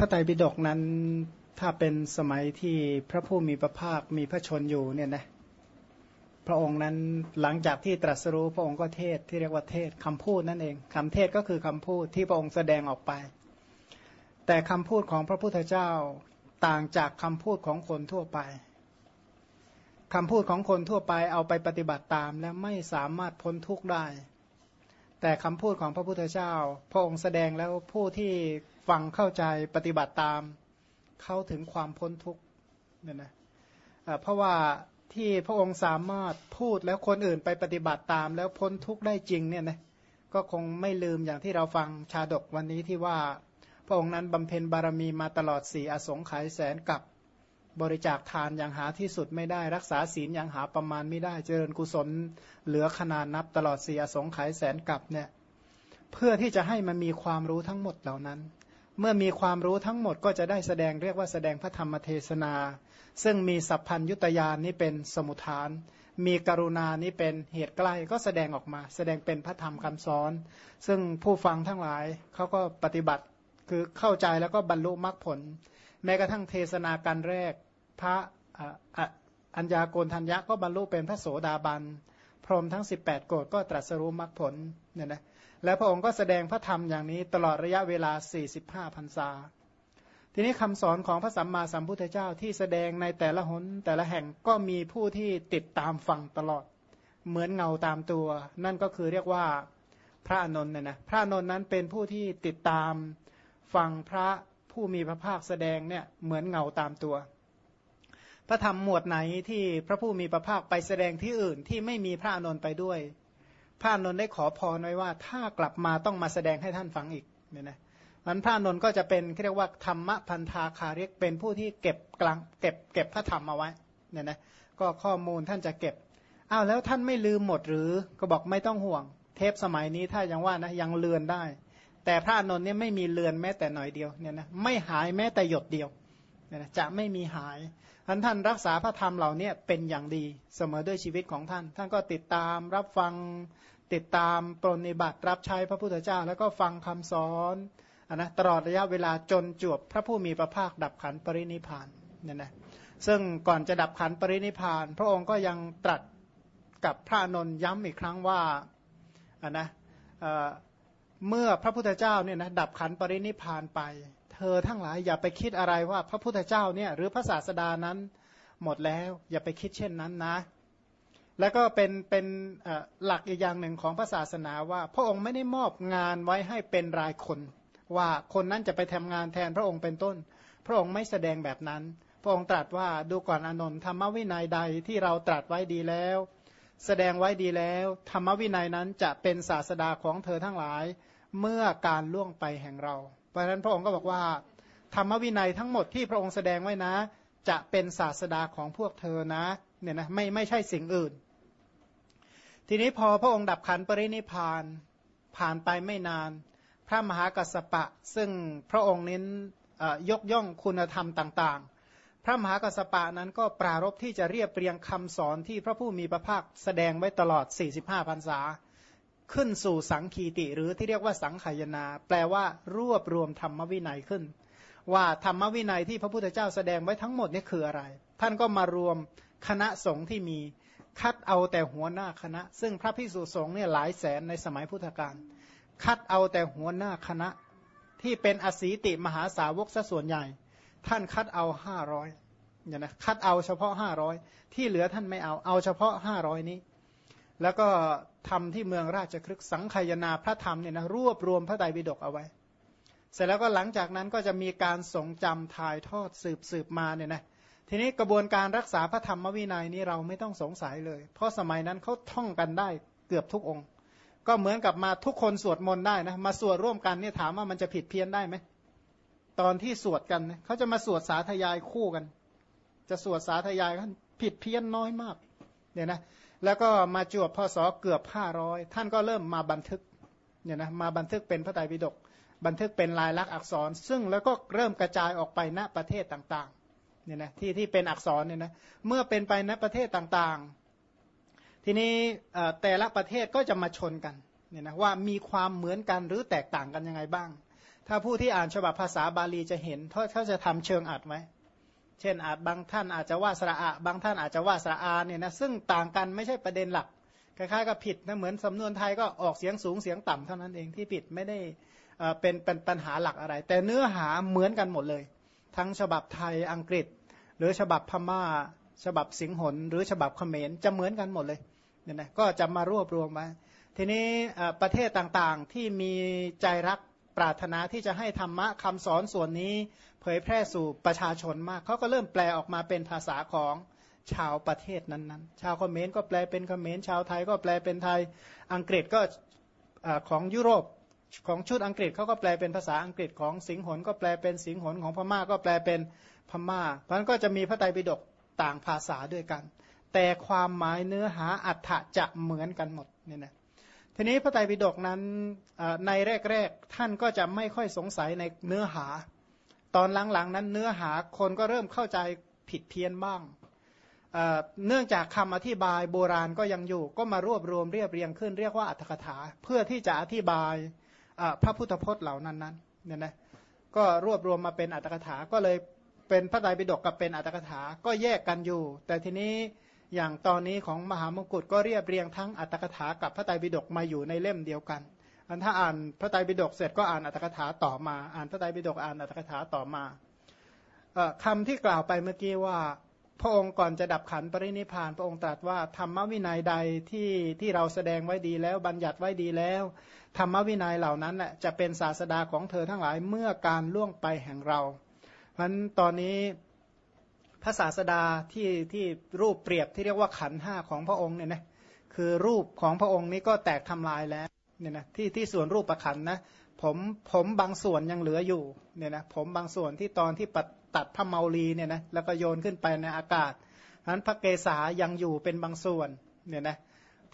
พระไตรปิฎกนั้นถ้าเป็นสมัยที่พระผู้มีพระภาคมีพระชนอยู่เนี่ยนะพระองค์นั้นหลังจากที่ตรัสรู้พระองค์ก็เทศที่เรียกว่าเทศคำพูดนั่นเองคำเทศก็คือคำพูดที่พระองค์แสดงออกไป แต่คำพูดของพระพุทธเจ้าต่างจากคำพูดของคนทั่วไปคำพูดของคนทั่วไปเอาไปปฏิบัติตามและไม่สามารถพ้นทุกข์ได้ แต่คำพูดของพระพุทธเจ้า พระองค์แสดงแล้วผู้ที่ ฟังเข้าใจปฏิบัติตามเข้าถึงความพ้นทุกข์เนี่ยนะเพราะว่าที่พระองค์สามารถพูดแล้วคนอื่นไปปฏิบัติตาม แล้วพ้นทุกข์ได้จริงเนี่ยนะก็คงไม่ลืมอย่างที่เราฟังชาดกวันนี้ที่ว่า พระองค์นั้นบำเพ็ญบารมีมาตลอดสี่อสงไขยแสนกับบริจาคทานอย่างหาที่สุดไม่ได้รักษาศีลอย่างหาประมาณไม่ได้เจริญกุศล เหลือขนาดนับตลอดสี่อสงไขยแสนกับเนี่ยเพื่อที่จะให้มันมีความรู้ทั้งหมดเหล่านั้น เมื่อมีความรู้ทั้งหมดก็จะได้แสดงเรียกว่าแสดงพระธรรมเทศนา ซึ่งมีสัพพัญยุตยานนี้เป็นสมุทฐาน มีกรุณานี้เป็นเหตุใกล้ก็แสดงออกมา แสดงเป็นพระธรรมคำสอน ซึ่งผู้ฟังทั้งหลายเขาก็ปฏิบัติคือเข้าใจแล้วก็บรรลุมรรคผล แม้กระทั่งเทศนาการแรก พระอัญญาโกณทัญญะก็บรรลุเป็นพระโสดาบัน พรหมทั้ง 18 โกรธก็ตรัสรู้มรรคผลเนี่ยนะ แล้วพระองค์ก็แสดงพระธรรมอย่างนี้ตลอดระยะเวลา 45พรรษา ทีนี้คำสอนของพระสัมมาสัมพุทธเจ้าที่แสดงในแต่ละหนแต่ละแห่งก็มีผู้ที่ติดตามฟังตลอด เหมือนเงาตามตัว นั่นก็คือเรียกว่าพระอนนท์เนี่ยนะพระอนนท์นั้นเป็นผู้ที่ติดตามฟังพระผู้มีพระภาคแสดงเนี่ยเหมือนเงาตามตัว พระธรรมหมวดไหนที่พระผู้มีพระภาคไปแสดงที่อื่นที่ไม่มีพระอนุนไปด้วย พระอนุนได้ขอพรไว้ว่า ถ้ากลับมาต้องมาแสดงให้ท่านฟังอีกเนี่ยนะมันพระอนุนก็จะเป็นเรียกว่าธรรมพันธาคาเรียกเป็นผู้ที่เก็บกลางเก็บเก็บพระธรรมเอาไว้เนี่ยนะก็ข้อมูลท่านจะเก็บอ้าวแล้วท่านไม่ลืมหมดหรือก็บอกไม่ต้องห่วง เทปสมัยนี้ถ้ายังว่านะยังเลือนได้ แต่พระอนุนเนี่ยไม่มีเลือนแม้แต่หน่อยเดียวเนี่ยนะไม่หายแม้แต่หยดเดียวเนี่ยนะจะไม่มีหาย ท่านท่านรักษาพระธรรมเหล่านี้เป็นอย่างดีเสมอด้วยชีวิตของท่าน ท่านก็ติดตามรับฟังติดตามปรนิบัติรับใช้พระพุทธเจ้า แล้วก็ฟังคำสอนอนนะตลอดระยะเวลาจนจบพระผู้มีพระภาคดับขันปรินิพานเนี่ยนะซึ่งก่อนจะดับขันปรินิพาน พระองค์ก็ยังตรัสกับพระนนย้ำอีกครั้งว่าอนนะเมื่อพระพุทธเจ้าเนี่ยนะดับขันปรินิพานไป เธอทั้งหลายอย่าไปคิดอะไรว่าพระพุทธเจ้าเนี่ยหรือพระศาสดานั้นหมดแล้วอย่าไปคิดเช่นนั้นนะ แล้วก็เป็นเป็นหลักอีกอย่างหนึ่งของพระศาสนาว่า พระองค์ไม่ได้มอบงานไว้ให้เป็นรายคน ว่าคนนั้นจะไปทำงานแทนพระองค์เป็นต้น พระองค์ไม่แสดงแบบนั้น พระองค์ตรัสว่าดูก่อนอนนท์ธรรมวินัยใดที่เราตรัสไว้ดีแล้ว แสดงไว้ดีแล้ว ธรรมวินัยนั้นจะเป็นศาสดาของเธอทั้งหลาย เมื่อการล่วงไปแห่งเรา ราะฉะนั้นพระองค์ก็บอกว่า ธรรมวินัยทั้งหมดที่พระองค์แสดงไว้นะ จะเป็นศาสดาของพวกเธอนะเนี่ยนะไม่ไม่ใช่สิ่งอื่น ทีนี้พอพระองค์ดับขันปรินิพานผ่านไปไม่นาน พระมหากัสปะ ซึ่งพระองค์เน้นยกย่องคุณธรรมต่างๆ พระมหากัสสปะนั้นก็ปรารบที่จะเรียบเรียงคำสอนที่พระผู้มีพระภาคแสดงไว้ตลอด 45พรรษา ขึ้นสู่สังคีติ หรือที่เรียกว่าสังขายนา แปลว่ารวบรวมธรรมวินัยขึ้น ว่าธรรมวินัยที่พระพุทธเจ้าแสดงไว้ทั้งหมดนี่คืออะไร ท่านก็มารวมคณะสงฆ์ที่มีคัดเอาแต่หัวหน้าคณะ ซึ่งพระพิสุสงฆ์เนี่ยหลายแสนในสมัยพุทธกาลคัดเอาแต่หัวหน้าคณะที่เป็นอสีติมหาสาวกซะส่วนใหญ่ ท่านคัดเอาห้าร้อยเนี่ยนะคัดเอาเฉพาะห้าร้อยที่เหลือท่านไม่เอาเอาเฉพาะห้าร้อยนี้ แล้วก็ทำที่เมืองราชครึกสังขยนาพระธรรมเนี่ยนะรวบรวมพระไตรปิฎกเอาไว้ เสร็จแล้วก็หลังจากนั้นก็จะมีการทรงจำถ่ายทอดสืบสืบมาเนี่ยนะทีนี้กระบวนการรักษาพระธรรมวินัยนี้เราไม่ต้องสงสัยเลย เพราะสมัยนั้นเขาท่องกันได้เกือบทุกองค์ ก็เหมือนกับมาทุกคนสวดมนต์ได้นะมาสวดร่วมกันเนี่ยถามว่ามันจะผิดเพี้ยนได้ไหมตอนที่สวดกันเขาจะมาสวดสาธยายคู่กัน จะสวดสาธยายกันผิดเพี้ยนน้อยมากเนี่ยนะ แล้วก็มาจวบพศเกือบห้าร้อยท่านก็เริ่มมาบันทึกเนี่ยนะมาบันทึกเป็นพระไตรปิฎกบันทึกเป็นลายลักษณ์อักษร ซึ่งแล้วก็เริ่มกระจายออกไปณประเทศต่างๆเนี่ยนะที่ที่เป็นอักษรเนี่ยนะเมื่อเป็นไปณประเทศต่างๆ ทีนี้แต่ละประเทศก็จะมาชนกันเนี่ยนะว่ามีความเหมือนกันหรือแตกต่างกันยังไงบ้าง ถ้าผู้ที่อ่านฉบับภาษาบาลีจะเห็นเขาเขาจะทำเชิงอัดไหม เช่นอาจบางท่านอาจจะว่าสระอะบางท่านอาจจะว่าสระอาเนี่ยนะซึ่งต่างกันไม่ใช่ประเด็นหลักคล้ายๆกับผิดนะเหมือนสำนวนไทยก็ออกเสียงสูงเสียงต่ำเท่านั้นเองที่ผิดไม่ได้เป็นเป็นปัญหาหลักอะไร แต่เนื้อหาเหมือนกันหมดเลย ทั้งฉบับไทยอังกฤษ หรือฉบับพม่า ฉบับสิงหนหรือฉบับเขมรจะเหมือนกันหมดเลยเนี่ยนะก็จะมารวบรวมมาทีนี้ประเทศต่างๆที่มีใจรัก ปรารถนาที่จะให้ธรรมะคำสอนส่วนนี้ เผยแพร่สู่ประชาชนมากเขาก็เริ่มแปลออกมาเป็นภาษาของชาวประเทศนั้นๆ ชาวเขมรก็แปลเป็นเขมรชาวไทยก็แปลเป็นไทยอังกฤษก็ของยุโรปของชุดอังกฤษเขาก็แปลเป็นภาษาอังกฤษของสิงหนก็แปลเป็นสิงหนของพม่าก็แปลเป็นพม่า เพราะนั้นก็จะมีพระไตรปิฎกต่างภาษาด้วยกัน แต่ความหมายเนื้อหาอัฏฐะจะเหมือนกันหมดเนี่ยนะ ทีนี้พระไตรปิฎกนั้นในแรกๆท่านก็จะไม่ค่อยสงสัยในเนื้อหา ตอนหลังๆนั้นเนื้อหาคนก็เริ่มเข้าใจผิดเพี้ยนบ้างเนื่องจากคำอธิบายโบราณก็ยังอยู่ ก็มารวบรวมเรียบเรียงขึ้นเรียกว่าอัตถกถา เพื่อที่จะอธิบายพระพุทธพจน์เหล่านั้นนั้นเนี่ยนะก็รวบรวมมาเป็นอัตถกถาก็เลยเป็นพระไตรปิฎกกับเป็นอัตถกถาก็แยกกันอยู่ แต่ทีนี้ อย่างตอนนี้ของมหามงกุฎก็เรียบเรียงทั้งอัตถกถากับพระไตรปิฎกมาอยู่ในเล่มเดียวกันอันถ้าอ่านพระไตรปิฎกเสร็จก็อ่านอัตถกถาต่อมา อ่านพระไตรปิฎกอ่านอัตถกถาต่อมาคำที่กล่าวไปเมื่อกี้ว่า พระองค์ก่อนจะดับขันปรินิพาน พระองค์ตรัสว่าธรรมวินัยใดที่ที่เราแสดงไว้ดีแล้วบัญญัติไว้ดีแล้ว ธรรมวินัยเหล่านั้นแหละจะเป็นศาสดาของเธอทั้งหลายเมื่อการล่วงไปแห่งเราเพราะนั้นตอนนี้ พระศาสดาที่ที่รูปเปรียบที่เรียกว่าขันห้าของพระองค์เนี่ยนะคือรูปของพระองค์นี้ก็แตกทำลายแล้วเนี่ยนะที่ที่ส่วนรูปประขันนะผมผมบางส่วนยังเหลืออยู่เนี่ยนะผมบางส่วนที่ตอนที่ปัดตัดพระเมาลีเนี่ยนะแล้วก็โยนขึ้นไปในอากาศนั้นพระเกศายังอยู่เป็นบางส่วนเนี่ยนะ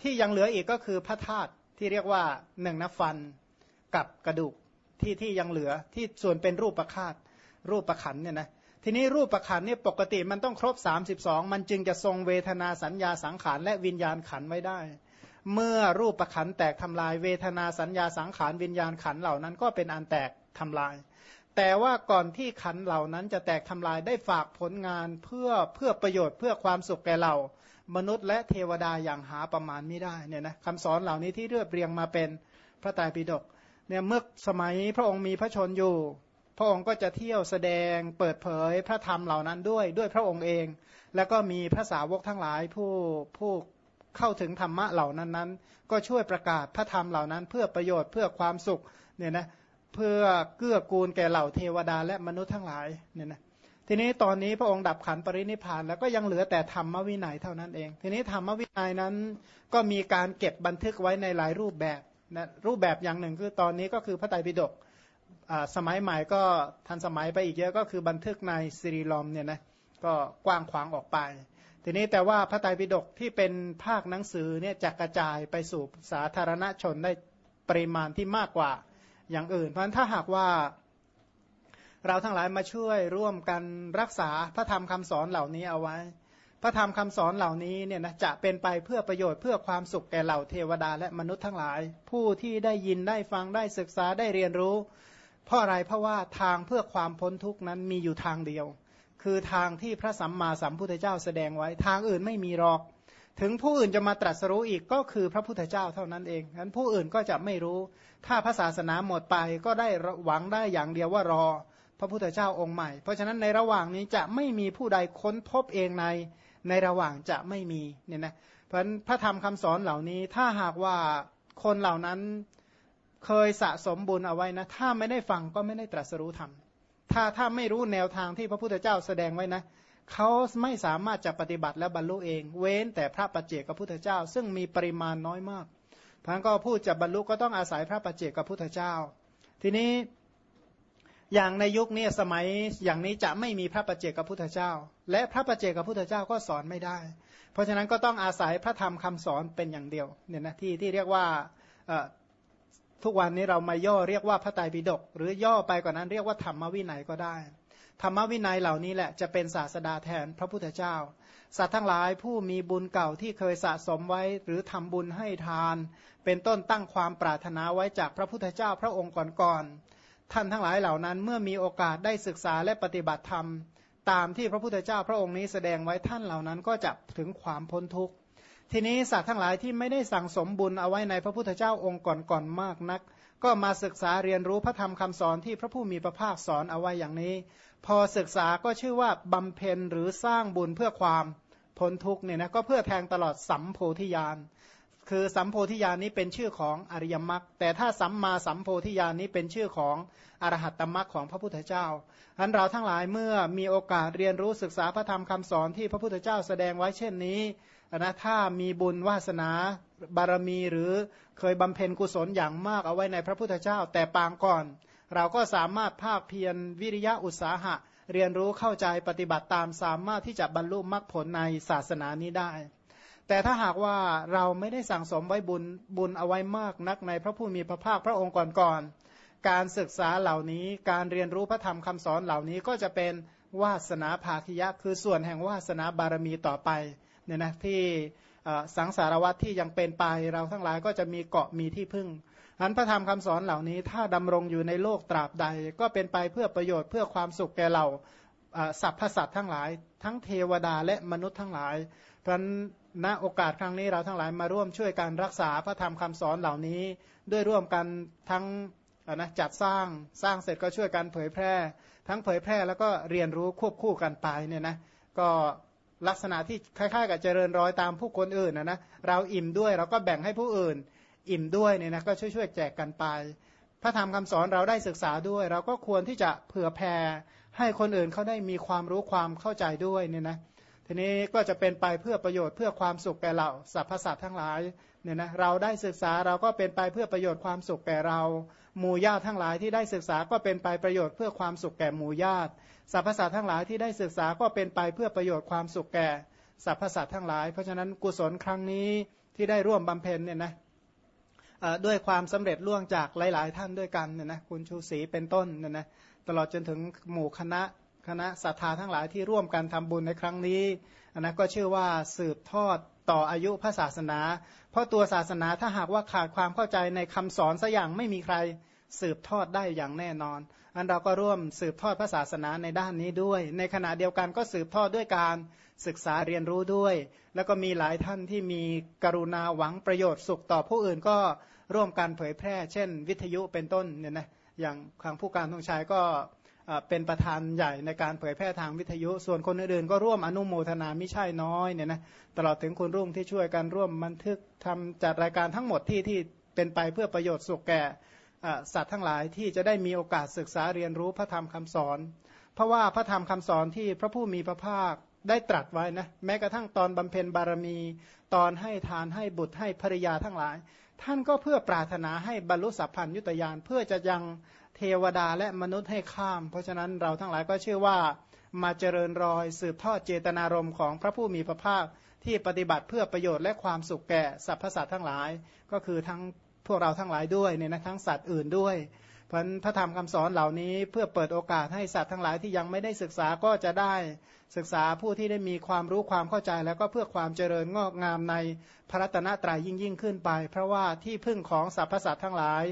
ที่ยังเหลืออีกก็คือพระธาตุที่เรียกว่าหนึ่งนฟันกับกระดูกที่ที่ยังเหลือที่ส่วนเป็นรูปประคาตรูปประขันเนี่ยนะ ทีนี้รูปประขันเนี่ยปกติมันต้องครบ 32 มันจึงจะทรงเวทนาสัญญาสังขารและวิญญาณขันไว้ได้ เมื่อรูปประขันแตกทำลายเวทนาสัญญาสังขารวิญญาณขันเหล่านั้นก็เป็นอันแตกทำลาย แต่ว่าก่อนที่ขันเหล่านั้นจะแตกทำลายได้ฝากผลงานเพื่อเพื่อประโยชน์เพื่อความสุขแก่เรา มนุษย์และเทวดาอย่างหาประมาณไม่ได้เนี่ยนะคำสอนเหล่านี้ที่เรียบเรียงมาเป็นพระไตรปิฎกเนี่ยเมื่อสมัยพระองค์มีพระชนอยู่ พระองค์ก็จะเที่ยวแสดงเปิดเผยพระธรรมเหล่านั้นด้วยด้วยพระองค์เอง แล้วก็มีพระสาวกทั้งหลายผู้ผู้เข้าถึงธรรมะเหล่านั้นนั้น ก็ช่วยประกาศพระธรรมเหล่านั้น เพื่อประโยชน์เพื่อความสุขเนี่ยนะเพื่อเกื้อกูลแก่เหล่าเทวดาและมนุษย์ทั้งหลายเนี่ยนะทีนี้ตอนนี้พระองค์ดับขันปรินิพาน แล้วก็ยังเหลือแต่ธรรมวินัยเท่านั้นเอง ทีนี้ธรรมวินัยนั้นก็มีการเก็บบันทึกไว้ในหลายรูปแบบนะรูปแบบอย่างหนึ่งคือตอนนี้ก็คือพระไตรปิฎก สมัยใหม่ก็ทันสมัยไปอีกเยอะก็คือบันทึกในซีรีลอมเนี่ยนะก็กว้างขวางออกไป ทีนี้แต่ว่าพระไตรปิฎกที่เป็นภาคหนังสือเนี่ยจะกระจายไปสู่สาธารณชนได้ปริมาณที่มากกว่าอย่างอื่น เพราะฉะนั้นถ้าหากว่าเราทั้งหลายมาช่วยร่วมกันรักษาพระธรรมคำสอนเหล่านี้เอาไว้ พระธรรมคำสอนเหล่านี้เนี่ยนะจะเป็นไปเพื่อประโยชน์เพื่อความสุขแก่เหล่าเทวดาและมนุษย์ทั้งหลาย ผู้ที่ได้ยินได้ฟังได้ศึกษาได้เรียนรู้ เพราะอะไรเพราะว่าทางเพื่อความพ้นทุกนั้นมีอยู่ทางเดียว คือทางที่พระสัมมาสัมพุทธเจ้าแสดงไว้ทางอื่นไม่มีหรอก ถึงผู้อื่นจะมาตรัสรู้อีกก็คือพระพุทธเจ้าเท่านั้นเองฉะนั้นผู้อื่นก็จะไม่รู้ ถ้าพระศาสนาหมดไปก็ได้หวังได้อย่างเดียวว่ารอ พระพุทธเจ้าองค์ใหม่ เพราะฉะนั้นในระหว่างนี้จะไม่มีผู้ใดค้นพบเองในในระหว่างจะไม่มีเนี่ยนะเพราะฉะนั้นพระธรรมคำสอนเหล่านี้ถ้าหากว่าคนเหล่านั้น เคยสะสมบุญเอาไว้นะ ถ้าไม่ได้ฟังก็ไม่ได้ตรัสรู้ธรรม ถ้าถ้าไม่รู้แนวทางที่พระพุทธเจ้าแสดงไว้นะเขาไม่สามารถจะปฏิบัติและบรรลุเอง เว้นแต่พระปัจเจกพุทธเจ้า ซึ่งมีปริมาณน้อยมากพันก็พูดจะบรรลุก็ต้องอาศัยพระปัจเจกพุทธเจ้า ทีนี้อย่างในยุคนี้สมัยอย่างนี้จะไม่มีพระปัจเจกพุทธเจ้า และพระปัจเจกพุทธเจ้าก็สอนไม่ได้ เพราะฉะนั้นก็ต้องอาศัยพระธรรมคำสอนเป็นอย่างเดียวเนี่ยนะที่ที่เรียกว่า ทุกวันนี้เรามาย่อเรียกว่าพระไตรปิฎกหรือย่อไปกว่านั้นเรียกว่าธรรมวินัยก็ได้ ธรรมวินัยเหล่านี้แหละจะเป็นศาสดาแทนพระพุทธเจ้า สัตว์ทั้งหลายผู้มีบุญเก่าที่เคยสะสมไว้ หรือทำบุญให้ทาน เป็นต้นตั้งความปรารถนาไว้จากพระพุทธเจ้าพระองค์ก่อนๆท่านทั้งหลายเหล่านั้นเมื่อมีโอกาสได้ศึกษาและปฏิบัติธรรม ตามที่พระพุทธเจ้าพระองค์นี้แสดงไว้ท่านเหล่านั้นก็จะถึงความพ้นทุกข์ ทีนี้สัตว์ทั้งหลายที่ไม่ได้สั่งสมบุญเอาไว้ในพระพุทธเจ้าองค์ก่อนๆมากนัก ก็มาศึกษาเรียนรู้พระธรรมคำสอนที่พระผู้มีพระภาคสอนเอาไว้อย่างนี้ พอศึกษาก็ชื่อว่าบำเพ็ญหรือสร้างบุญเพื่อความพ้นทุกเนี่ยนะก็เพื่อแทงตลอดสัมโพธิญาณคือสัมโพธิญาณนี้เป็นชื่อของอริยมรรคแต่ถ้าสัมมาสัมโพธิญาณนี้เป็นชื่อของอรหัตตมรรคของพระพุทธเจ้าอันเราทั้งหลายเมื่อมีโอกาสเรียนรู้ศึกษาพระธรรมคำสอนที่พระพุทธเจ้าแสดงไว้เช่นนี้ นะถ้ามีบุญวาสนาบารมีหรือเคยบำเพ็ญกุศลอย่างมากเอาไว้ในพระพุทธเจ้า แต่ปางก่อน เราก็สามารถภาคเพียรวิริยะอุตสาหะ เรียนรู้เข้าใจปฏิบัติตามสามารถที่จะบรรลุมรรคผลในศาสนานี้ได้ แต่ถ้าหากว่าเราไม่ได้สั่งสมไว้บุญบุญเอาไว้มากนักในพระผู้มีพระภาคพระองค์ก่อนๆการศึกษาเหล่านี้การเรียนรู้พระธรรมคำสอนเหล่านี้ก็จะเป็นวาสนาภาคิยะ คือส่วนแห่งวาสนาบารมีต่อไป เนี่ยนะที่สังสารวัตที่ยังเป็นไปเราทั้งหลายก็จะมีเกาะมีที่พึ่งอันพระธรรมคำสอนเหล่านี้ ถ้าดำรงอยู่ในโลกตราบใด ก็เป็นไปเพื่อประโยชน์เพื่อความสุขแก่เราสัพพสัตทั้งหลาย ทั้งเทวดาและมนุษย์ทั้งหลาย เพราะณโอกาสครั้งนี้เราทั้งหลายมาร่วมช่วยการรักษาพระธรรมคำสอนเหล่านี้ ด้วยร่วมกันทั้งนะจัดสร้างสร้างเสร็จก็ช่วยกันเผยแพร่ ทั้งเผยแพร่แล้วก็เรียนรู้ควบคู่กันไปเนี่ยนะก็ ลักษณะที่คล้ายๆ กับเจริญรอยตามผู้คนอื่นนะนะเราอิ่มด้วยเราก็แบ่งให้ผู้อื่น อิ่มด้วยเนี่ยนะก็ช่วยๆแจกกันไปพระธรรมคำสอนเราได้ศึกษาด้วย เราก็ควรที่จะเผื่อแผ่ให้คนอื่นเขาได้มีความรู้ความเข้าใจด้วยเนี่ยนะ ทีนี้ก็จะเป็นไปเพื่อประโยชน์เพื่อความสุขแก่เราสรรพสัตว์ทั้งหลายเนี่ยนะเราได้ศึกษาเราก็เป็นไปเพื่อประโยชน์ความสุขแก่เรา หมู่ญาติทั้งหลายที่ได้ศึกษาก็เป็นไปประโยชน์เพื่อความสุขแก่หมู่ญาติสรรพสัตว์ทั้งหลายที่ได้ศึกษาก็เป็นไปเพื่อประโยชน์ความสุขแก่สรรพสัตว์ทั้งหลาย เพราะฉะนั้นกุศลครั้งนี้ที่ได้ร่วมบำเพ็ญเนี่ยนะด้วยความสำเร็จล่วงจากหลาย ๆ ท่านด้วยกันเนี่ยนะคุณชูศรีเป็นต้นเนี่ยนะตลอดจนถึงหมู่คณะ คณะศรัทธาทั้งหลายที่ร่วมกันทำบุญในครั้งนี้นะก็ชื่อว่าสืบทอดต่ออายุพระศาสนา เพราะตัวศาสนาถ้าหากว่าขาดความเข้าใจในคำสอนสัอย่างไม่มีใครสืบทอดได้อย่างแน่นอน อันเราก็ร่วมสืบทอดพระศาสนาในด้านนี้ด้วย ในขณะเดียวกันก็สืบทอดด้วยการศึกษาเรียนรู้ด้วย แล้วก็มีหลายท่านที่มีกรุณาหวังประโยชน์สุขต่อผู้อื่นก็ร่วมกันเผยแพร่ เช่น วิทยุเป็นต้นเนี่ยนะ อย่างทางผู้การทงชัยก็ เป็นประธานใหญ่ในการเผยแพร่ทางวิทยุ ส่วนคนอื่นๆก็ร่วมอนุโมทนาไม่ใช่น้อยเนี่ยนะตลอดถึงคุณรุ่งที่ช่วยกันร่วมบันทึกทำจัดรายการทั้งหมดที่ที่เป็นไปเพื่อประโยชน์สุขแก่สัตว์ทั้งหลายที่จะได้มีโอกาสศึกษาเรียนรู้พระธรรมคำสอน เพราะว่าพระธรรมคำสอนที่พระผู้มีพระภาคได้ตรัสไว้นะแม้กระทั่งตอนบำเพ็ญบารมี ตอนให้ทานให้บุตรให้ภริยาทั้งหลาย ท่านก็เพื่อปรารถนาให้บรรลุสัพพัญยุตยานเพื่อจะยังเทวดาและมนุษย์ให้ข้าม เพราะฉะนั้นเราทั้งหลายก็เชื่อว่ามาเจริญรอยสืบทอดเจตนารมณ์ของพระผู้มีพระภาคที่ปฏิบัติเพื่อประโยชน์และความสุขแก่สรรพสัตว์ทั้งหลาย ก็คือทั้งพวกเราทั้งหลายด้วยเนี่ยนะทั้งสัตว์อื่นด้วย เพราะพระธรรมคำสอนเหล่านี้เพื่อเปิดโอกาสให้สัตว์ทั้งหลายที่ยังไม่ได้ศึกษาก็จะได้ศึกษาผู้ที่ได้มีความรู้ความเข้าใจ แล้วก็เพื่อความเจริญงอกงามในพระรัตนตรัยยิ่งยิ่งขึ้นไป เพราะว่าที่พึ่งของสรรพสัตว์ทั้งหลาย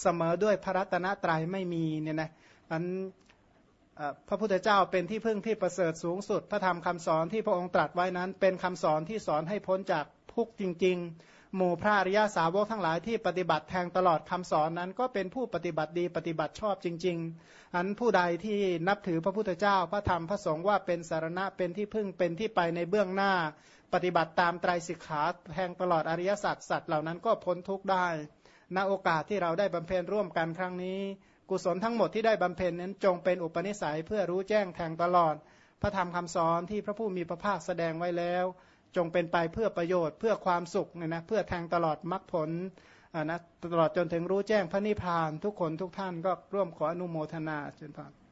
เสมอด้วยพระรัตนตรัยไม่มีเนี่ยนะอันพระพุทธเจ้าเป็นที่พึ่งที่ประเสริฐสูงสุด พระธรรมคำสอนที่พระองค์ตรัสไว้นั้น เป็นคำสอนที่สอนให้พ้นจากทุกจริง ๆ หมู่พระอริยาสาวกทั้งหลายที่ปฏิบัติแทงตลอดคำสอนนั้นก็เป็นผู้ปฏิบัติดีปฏิบัติชอบจริง ๆ อันผู้ใดที่นับถือพระพุทธเจ้าพระธรรมพระสงฆ์ว่าเป็นสารณะเป็นที่พึ่งเป็นที่ไปในเบื้องหน้า ปฏิบัติตามไตรสิกขาแทงตลอดอริยสัจสัตว์เหล่านั้นก็พ้นทุกข์ได้ณโอกาสที่เราได้บำเพ็ญร่วมกันครั้งนี้ กุศลทั้งหมดที่ได้บำเพ็ญนั้นจงเป็นอุปนิสัยเพื่อรู้แจ้งแทงตลอด พระธรรมคำสอนที่พระผู้มีพระภาคแสดงไว้แล้ว จงเป็นไปเพื่อประโยชน์เพื่อความสุขเนี่ยนะเพื่อแทงตลอดมรรคผลนะตลอดจนถึงรู้แจ้งพระนิพพาน ทุกคนทุกท่านก็ร่วมขออนุโมทนาเชิญพาน